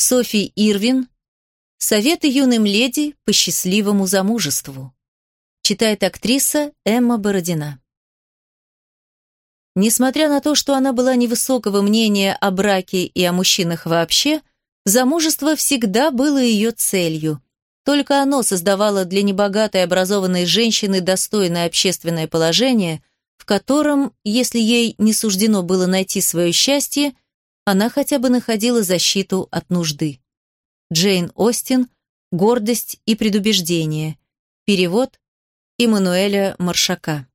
Софи Ирвин. Советы юным леди по счастливому замужеству. Читает актриса Эмма Бородина. Несмотря на то, что она была невысокого мнения о браке и о мужчинах вообще, замужество всегда было ее целью. Только оно создавало для небогатой образованной женщины достойное общественное положение, в котором, если ей не суждено было найти свое счастье, она хотя бы находила защиту от нужды. Джейн Остин «Гордость и предубеждение». Перевод Иммануэля Маршака.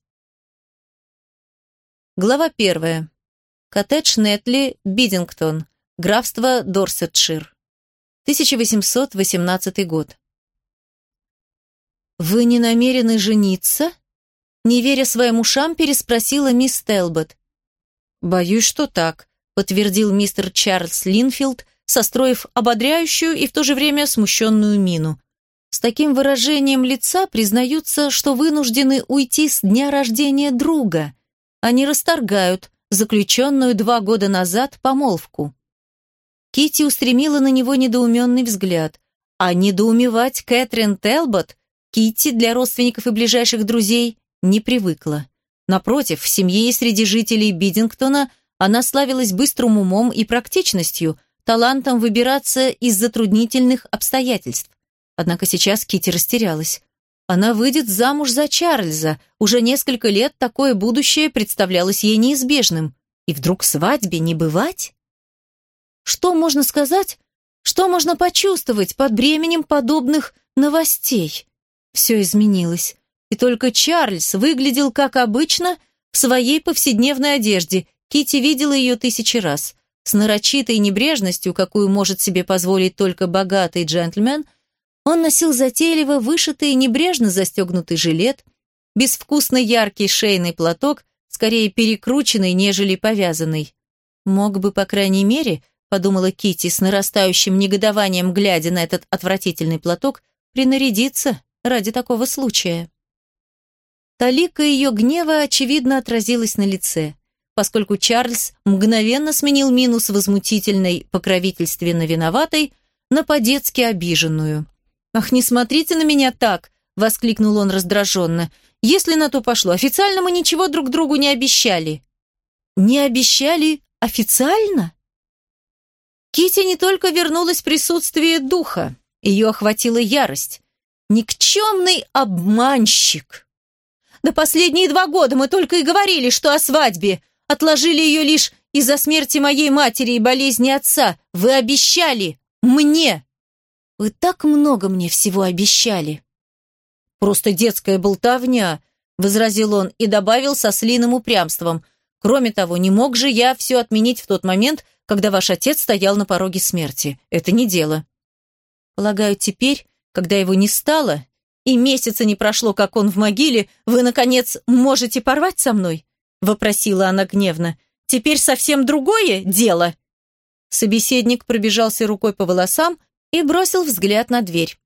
Глава первая. Коттедж Нетли, Бидингтон, графство Дорсетшир. 1818 год. «Вы не намерены жениться?» Не веря своим ушам, переспросила мисс Телбот. «Боюсь, что так», — подтвердил мистер Чарльз Линфилд, состроив ободряющую и в то же время смущенную мину. С таким выражением лица признаются, что вынуждены уйти с дня рождения друга — они расторгают заключенную два года назад помолвку. Кити устремила на него недоуменный взгляд. А недоумевать Кэтрин Телбот Кити для родственников и ближайших друзей не привыкла. Напротив, в семье и среди жителей Бидингтона она славилась быстрым умом и практичностью, талантом выбираться из затруднительных обстоятельств. Однако сейчас Кити растерялась. Она выйдет замуж за Чарльза. Уже несколько лет такое будущее представлялось ей неизбежным. И вдруг свадьбе не бывать? Что можно сказать? Что можно почувствовать под бременем подобных новостей? Все изменилось. И только Чарльз выглядел как обычно в своей повседневной одежде. Кити видела ее тысячи раз. С нарочитой небрежностью, какую может себе позволить только богатый джентльмен – он носил затейливо вышитый и небрежно застегнутый жилет, безвкусно яркий шейный платок, скорее перекрученный, нежели повязанный. Мог бы, по крайней мере, подумала Кити с нарастающим негодованием, глядя на этот отвратительный платок, принарядиться ради такого случая. Талика ее гнева, очевидно, отразилась на лице, поскольку Чарльз мгновенно сменил минус возмутительной покровительственно виноватой на по-детски обиженную. «Ах, не смотрите на меня так!» — воскликнул он раздраженно. «Если на то пошло, официально мы ничего друг другу не обещали». «Не обещали официально?» Кити не только вернулась в присутствие духа, ее охватила ярость. «Никчемный обманщик!» «Да последние два года мы только и говорили, что о свадьбе. Отложили ее лишь из-за смерти моей матери и болезни отца. Вы обещали мне!» Вы так много мне всего обещали. Просто детская болтовня, возразил он и добавил со слиным упрямством. Кроме того, не мог же я все отменить в тот момент, когда ваш отец стоял на пороге смерти. Это не дело. Полагаю, теперь, когда его не стало, и месяца не прошло, как он в могиле, вы, наконец, можете порвать со мной?» — вопросила она гневно. «Теперь совсем другое дело?» Собеседник пробежался рукой по волосам и бросил взгляд на дверь.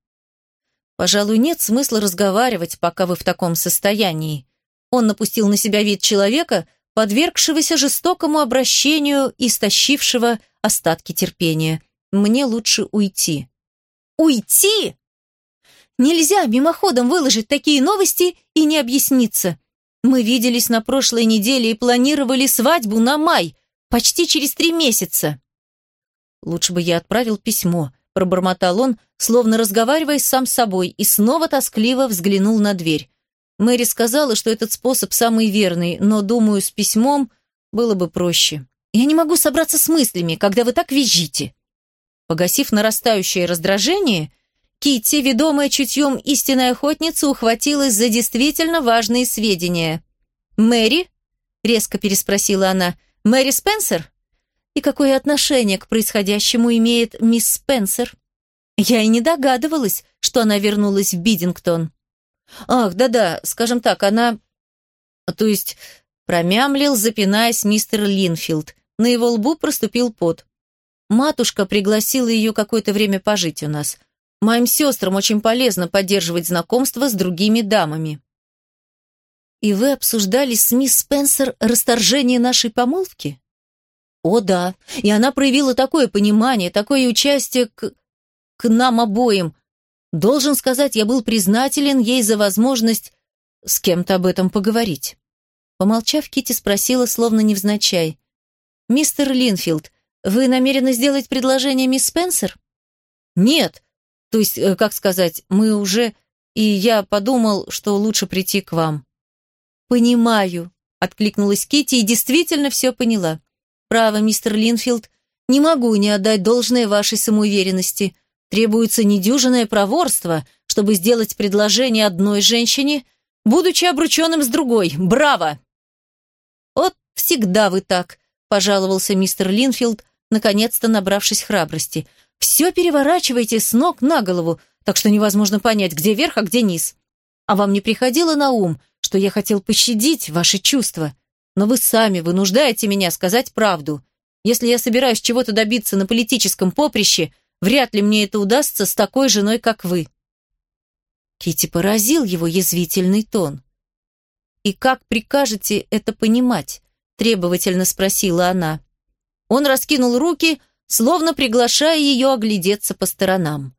«Пожалуй, нет смысла разговаривать, пока вы в таком состоянии». Он напустил на себя вид человека, подвергшегося жестокому обращению и истощившего остатки терпения. «Мне лучше уйти». «Уйти?» Нельзя мимоходом выложить такие новости и не объясниться. Мы виделись на прошлой неделе и планировали свадьбу на май, почти через три месяца. Лучше бы я отправил письмо, пробормотал он, словно разговаривая сам с собой, и снова тоскливо взглянул на дверь. Мэри сказала, что этот способ самый верный, но, думаю, с письмом было бы проще. Я не могу собраться с мыслями, когда вы так визжите. Погасив нарастающее раздражение, Китти, ведомая чутьем истинной охотницы, ухватилась за действительно важные сведения. «Мэри?» — резко переспросила она. «Мэри Спенсер?» И какое отношение к происходящему имеет мисс Спенсер? Я и не догадывалась, что она вернулась в Бидингтон. Ах, да-да, скажем так, она... То есть, промямлил, запинаясь мистер Линфилд. На его лбу проступил пот. Матушка пригласила ее какое-то время пожить у нас. Моим сестрам очень полезно поддерживать знакомство с другими дамами. И вы обсуждали с мисс Спенсер расторжение нашей помолвки? О да, и она проявила такое понимание, такое участие к... к нам обоим. Должен сказать, я был признателен ей за возможность с кем-то об этом поговорить. Помолчав, Кити спросила, словно невзначай. «Мистер Линфилд, вы намерены сделать предложение мисс Спенсер?» «Нет. То есть, э, как сказать, мы уже... И я подумал, что лучше прийти к вам». «Понимаю», — откликнулась Кити и действительно все поняла. «Право, мистер Линфилд, не могу не отдать должное вашей самоуверенности. Требуется недюжинное проворство, чтобы сделать предложение одной женщине, будучи обрученным с другой. Браво!» «Вот всегда вы так», — пожаловался мистер Линфилд, наконец-то набравшись храбрости. «Все переворачиваете с ног на голову, так что невозможно понять, где верх, а где низ. А вам не приходило на ум, что я хотел пощадить ваши чувства? Но вы сами вынуждаете меня сказать правду. Если я собираюсь чего-то добиться на политическом поприще, вряд ли мне это удастся с такой женой, как вы». Кити поразил его язвительный тон. «И как прикажете это понимать?» – требовательно спросила она. Он раскинул руки, словно приглашая ее оглядеться по сторонам.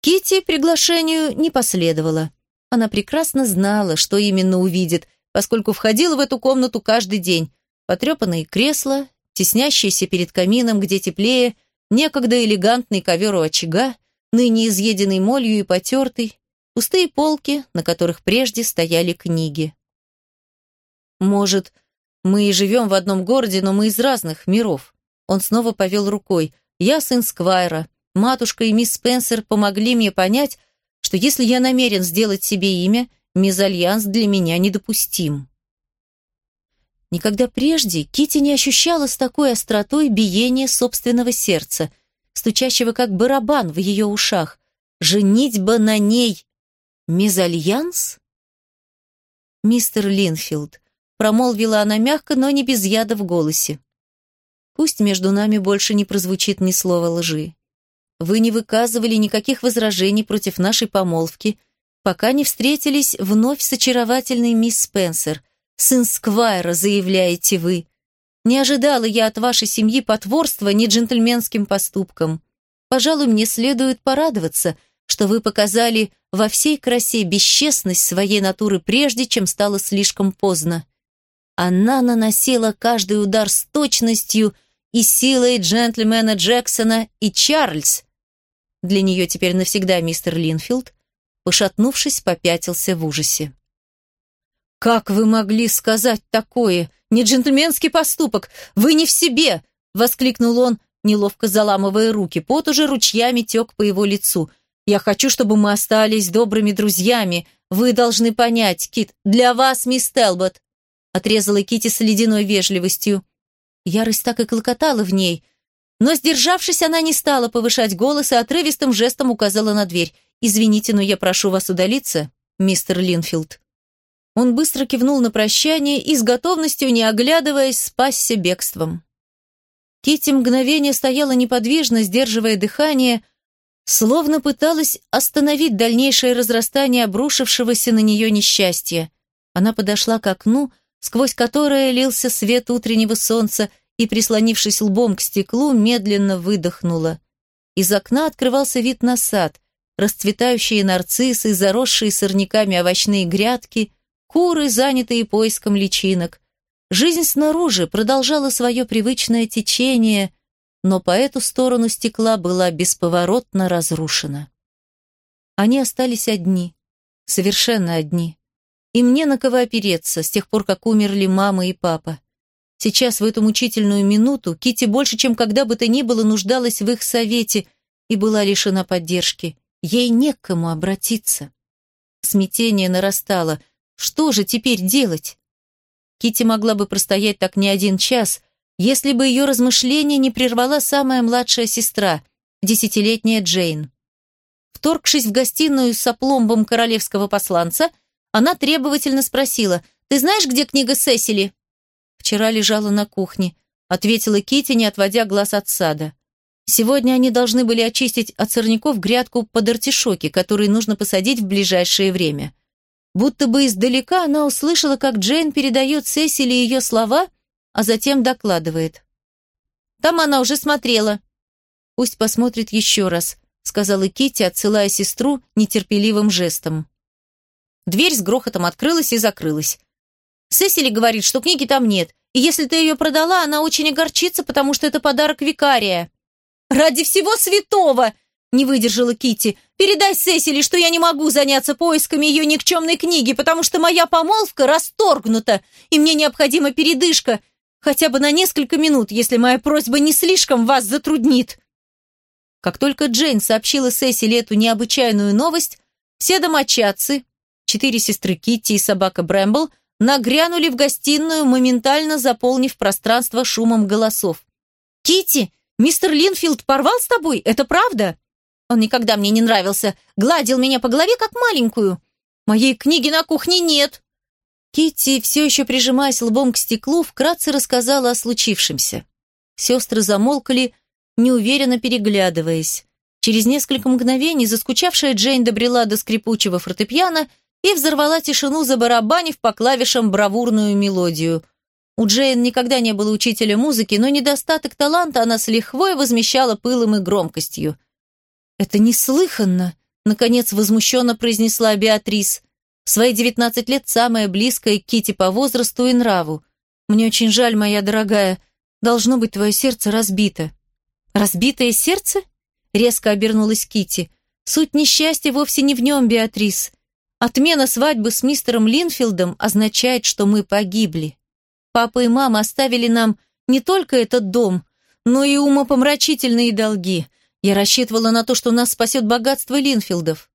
Кити приглашению не последовало. Она прекрасно знала, что именно увидит, поскольку входила в эту комнату каждый день. Потрепанные кресла, теснящиеся перед камином, где теплее, некогда элегантный ковер у очага, ныне изъеденный молью и потертый, пустые полки, на которых прежде стояли книги. Может, мы и живем в одном городе, но мы из разных миров. Он снова повел рукой. Я сын Сквайра. Матушка и мисс Спенсер помогли мне понять, что если я намерен сделать себе имя, мезальянс для меня недопустим. Никогда прежде Кити не ощущала с такой остротой биение собственного сердца, стучащего как барабан в ее ушах. Женитьба на ней. Мезальянс? Мистер Линфилд, Промолвила она мягко, но не без яда в голосе. Пусть между нами больше не прозвучит ни слова лжи. Вы не выказывали никаких возражений против нашей помолвки, пока не встретились вновь с очаровательной мисс Спенсер. Сын Сквайра, заявляете вы. Не ожидала я от вашей семьи потворства ни джентльменским поступкам. Пожалуй, мне следует порадоваться, что вы показали во всей красе бесчестность своей натуры прежде, чем стало слишком поздно. Она наносила каждый удар с точностью и силой джентльмена Джексона и Чарльз. Для нее теперь навсегда мистер Линфилд, пошатнувшись, попятился в ужасе. «Как вы могли сказать такое? Не джентльменский поступок! Вы не в себе!» — воскликнул он, неловко заламывая руки. Пот уже ручьями тек по его лицу. «Я хочу, чтобы мы остались добрыми друзьями. Вы должны понять, Кит, для вас, мисс Телбот, отрезала Кити с ледяной вежливостью. Ярость так и клокотала в ней, но, сдержавшись, она не стала повышать голос и отрывистым жестом указала на дверь. «Извините, но я прошу вас удалиться, мистер Линфилд». Он быстро кивнул на прощание и с готовностью, не оглядываясь, спасся бегством. Кити мгновение стояла неподвижно, сдерживая дыхание, словно пыталась остановить дальнейшее разрастание обрушившегося на нее несчастья. Она подошла к окну, сквозь которое лился свет утреннего солнца, и, прислонившись лбом к стеклу, медленно выдохнула. Из окна открывался вид на сад, расцветающие нарциссы, заросшие сорняками овощные грядки, куры, занятые поиском личинок. Жизнь снаружи продолжала свое привычное течение, но по эту сторону стекла была бесповоротно разрушена. Они остались одни, совершенно одни. И мне на кого опереться с тех пор, как умерли мама и папа. Сейчас, в эту мучительную минуту, Кити больше, чем когда бы то ни было, нуждалась в их совете и была лишена поддержки. Ей не к кому обратиться. Смятение нарастало. Что же теперь делать? Кити могла бы простоять так не один час, если бы ее размышления не прервала самая младшая сестра, десятилетняя Джейн. Вторгшись в гостиную с опломбом королевского посланца, она требовательно спросила, «Ты знаешь, где книга Сесили?» «Вчера лежала на кухне», — ответила Кити, не отводя глаз от сада. «Сегодня они должны были очистить от сорняков грядку под артишоки, которые нужно посадить в ближайшее время». Будто бы издалека она услышала, как Джейн передает Сесили ее слова, а затем докладывает. Там она уже смотрела». «Пусть посмотрит еще раз», — сказала Китти, отсылая сестру нетерпеливым жестом. Дверь с грохотом открылась и закрылась. Сесили говорит, что книги там нет, и если ты ее продала, она очень огорчится, потому что это подарок викария». «Ради всего святого!» — не выдержала Кити. «Передай Сесили, что я не могу заняться поисками ее никчемной книги, потому что моя помолвка расторгнута, и мне необходима передышка, хотя бы на несколько минут, если моя просьба не слишком вас затруднит». Как только Джейн сообщила Сесили эту необычайную новость, все домочадцы, четыре сестры Китти и собака Брэмбл – нагрянули в гостиную, моментально заполнив пространство шумом голосов. Кити, мистер Линфилд порвал с тобой? Это правда?» «Он никогда мне не нравился. Гладил меня по голове, как маленькую. Моей книги на кухне нет». Кити, все еще прижимаясь лбом к стеклу, вкратце рассказала о случившемся. Сестры замолкали, неуверенно переглядываясь. Через несколько мгновений заскучавшая Джейн добрела до скрипучего фортепиано и взорвала тишину, забарабанив по клавишам бравурную мелодию. У Джейн никогда не было учителя музыки, но недостаток таланта она с лихвой возмещала пылом и громкостью. «Это неслыханно!» — наконец возмущенно произнесла Беатрис. В свои девятнадцать лет самая близкая к Кити по возрасту и нраву. «Мне очень жаль, моя дорогая. Должно быть, твое сердце разбито». «Разбитое сердце?» — резко обернулась Кити. «Суть несчастья вовсе не в нем, Беатрис. Отмена свадьбы с мистером Линфилдом означает, что мы погибли. Папа и мама оставили нам не только этот дом, но и умопомрачительные долги. Я рассчитывала на то, что нас спасет богатство Линфилдов.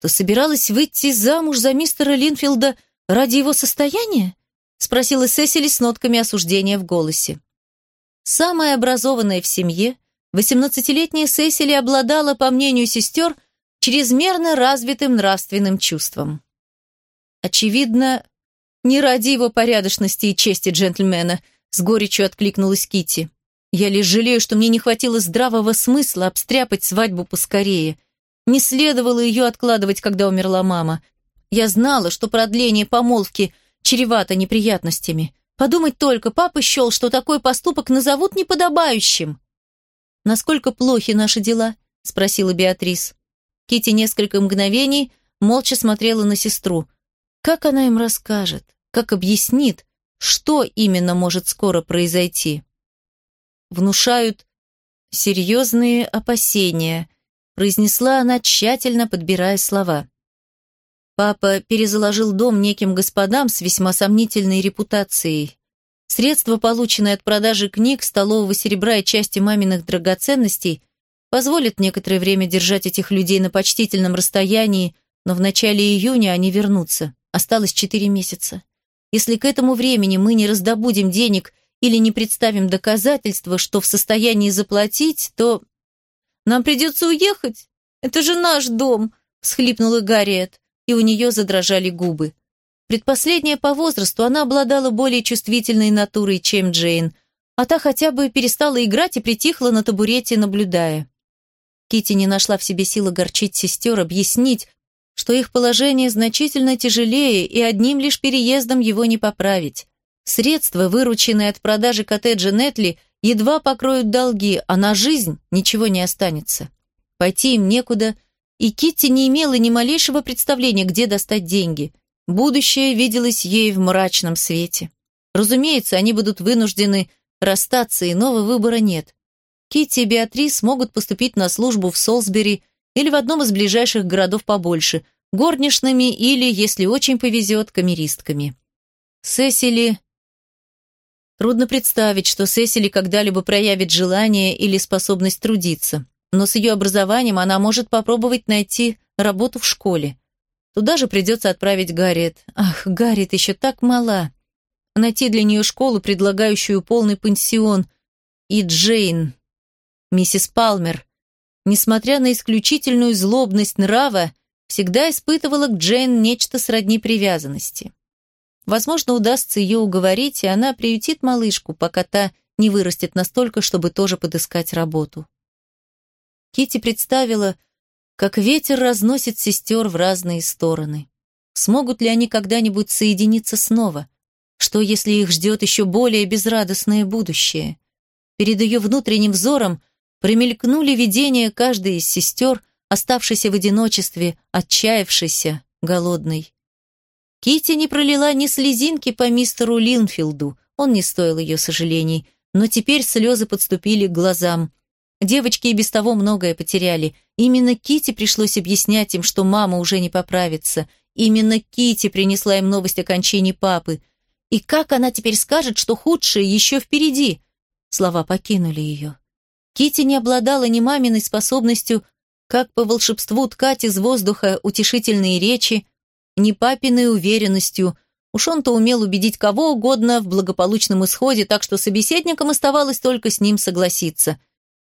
Ты собиралась выйти замуж за мистера Линфилда ради его состояния? Спросила Сесили с нотками осуждения в голосе. Самая образованная в семье, восемнадцатилетняя Сесили обладала, по мнению сестер, чрезмерно развитым нравственным чувством. Очевидно, не ради его порядочности и чести джентльмена, с горечью откликнулась Кити. Я лишь жалею, что мне не хватило здравого смысла обстряпать свадьбу поскорее. Не следовало ее откладывать, когда умерла мама. Я знала, что продление помолвки чревато неприятностями. Подумать только, папа счел, что такой поступок назовут неподобающим. «Насколько плохи наши дела?» — спросила Беатрис. Кити несколько мгновений молча смотрела на сестру. Как она им расскажет? Как объяснит, что именно может скоро произойти? Внушают серьезные опасения, произнесла она, тщательно подбирая слова. Папа перезаложил дом неким господам с весьма сомнительной репутацией. Средства, полученные от продажи книг, столового серебра и части маминых драгоценностей – позволит некоторое время держать этих людей на почтительном расстоянии, но в начале июня они вернутся. Осталось четыре месяца. Если к этому времени мы не раздобудем денег или не представим доказательства, что в состоянии заплатить, то... Нам придется уехать. Это же наш дом, всхлипнула Гарриет, и у нее задрожали губы. Предпоследняя по возрасту она обладала более чувствительной натурой, чем Джейн, а та хотя бы перестала играть и притихла на табурете, наблюдая. Кити не нашла в себе силы горчить сестер, объяснить, что их положение значительно тяжелее и одним лишь переездом его не поправить. Средства, вырученные от продажи коттеджа Нетли, едва покроют долги, а на жизнь ничего не останется. Пойти им некуда, и Китти не имела ни малейшего представления, где достать деньги. Будущее виделось ей в мрачном свете. Разумеется, они будут вынуждены расстаться, иного выбора нет. Китти и Беатрис могут поступить на службу в Солсбери или в одном из ближайших городов побольше, горничными или, если очень повезет, камеристками. Сесили... Трудно представить, что Сесили когда-либо проявит желание или способность трудиться, но с ее образованием она может попробовать найти работу в школе. Туда же придется отправить Гарриет. Ах, Гарриет еще так мала. Найти для нее школу, предлагающую полный пансион. И Джейн, Миссис Палмер, несмотря на исключительную злобность нрава, всегда испытывала к Джейн нечто сродни привязанности. Возможно, удастся ее уговорить, и она приютит малышку, пока та не вырастет настолько, чтобы тоже подыскать работу. Кити представила, как ветер разносит сестер в разные стороны. Смогут ли они когда-нибудь соединиться снова? Что, если их ждет еще более безрадостное будущее? Перед ее внутренним взором промелькнули видения каждой из сестер, оставшейся в одиночестве, отчаявшейся, голодной. Кити не пролила ни слезинки по мистеру Линфилду, он не стоил ее сожалений, но теперь слезы подступили к глазам. Девочки и без того многое потеряли. Именно Кити пришлось объяснять им, что мама уже не поправится. Именно Кити принесла им новость о кончине папы. И как она теперь скажет, что худшее еще впереди? Слова покинули ее. Кити не обладала ни маминой способностью, как по волшебству ткать из воздуха утешительные речи, ни папиной уверенностью. Уж он-то умел убедить кого угодно в благополучном исходе, так что собеседникам оставалось только с ним согласиться.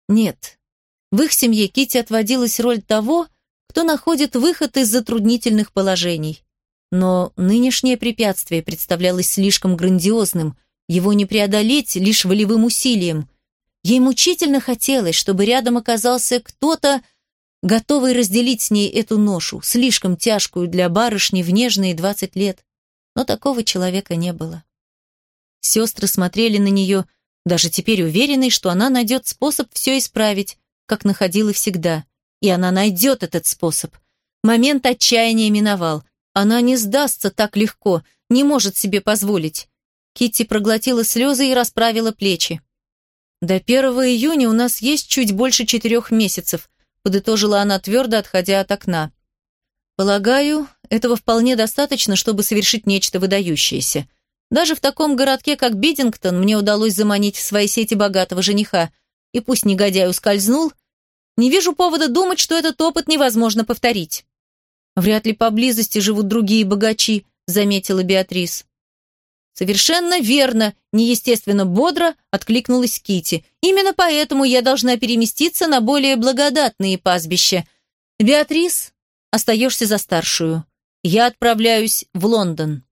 Нет. В их семье Кити отводилась роль того, кто находит выход из затруднительных положений. Но нынешнее препятствие представлялось слишком грандиозным, его не преодолеть лишь волевым усилием. Ей мучительно хотелось, чтобы рядом оказался кто-то, готовый разделить с ней эту ношу, слишком тяжкую для барышни в нежные двадцать лет. Но такого человека не было. Сестры смотрели на нее, даже теперь уверенные, что она найдет способ все исправить, как находила всегда. И она найдет этот способ. Момент отчаяния миновал. Она не сдастся так легко, не может себе позволить. Китти проглотила слезы и расправила плечи. «До 1 июня у нас есть чуть больше четырех месяцев», подытожила она твердо, отходя от окна. «Полагаю, этого вполне достаточно, чтобы совершить нечто выдающееся. Даже в таком городке, как Бидингтон, мне удалось заманить в свои сети богатого жениха, и пусть негодяй ускользнул, не вижу повода думать, что этот опыт невозможно повторить». «Вряд ли поблизости живут другие богачи», заметила Беатрис. Совершенно верно, неестественно бодро откликнулась Кити. Именно поэтому я должна переместиться на более благодатные пастбища. Беатрис, остаешься за старшую. Я отправляюсь в Лондон.